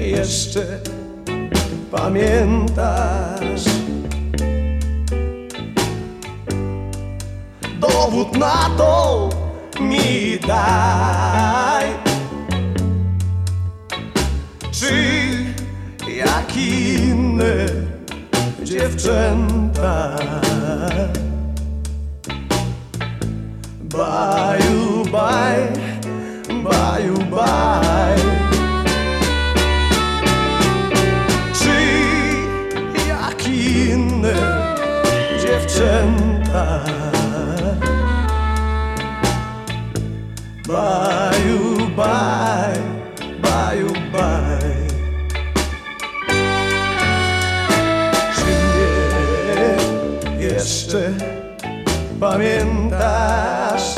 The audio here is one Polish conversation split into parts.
jeszcze pamiętasz. Dowód na to mi daj. Czy jak inne dziewczęta baj, dziewczęta Baju, baj, baju, baj. Czy mnie jeszcze pamiętasz?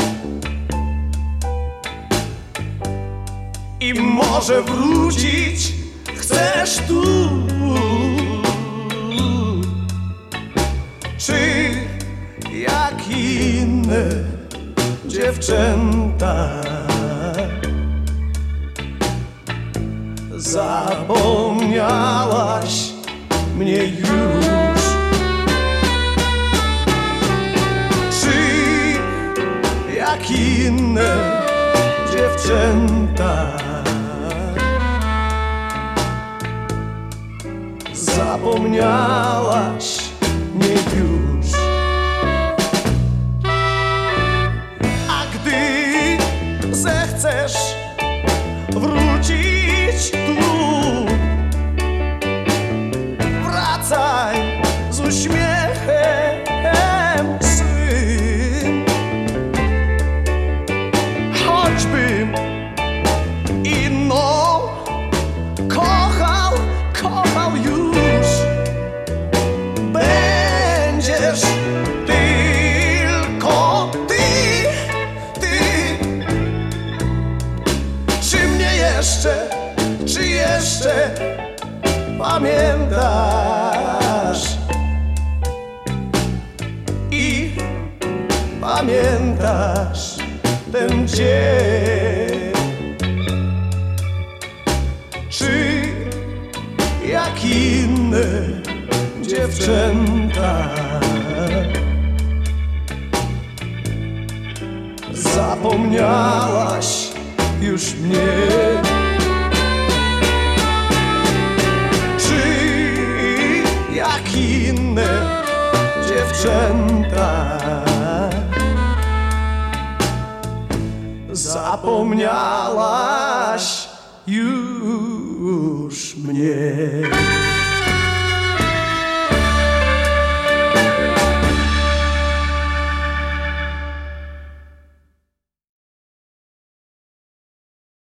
I może wrócić chcesz tu inne dziewczęta. Zapomniałaś mnie już. Czy jak inne dziewczęta? Zapomniałaś zechcesz wrócić tu? Wracaj z uśmiechem swym Choćbym jeszcze pamiętasz. I pamiętasz ten dzień. Czy jak inne dziewczęta Zapomniałaś już mnie Zapomniałaś już mnie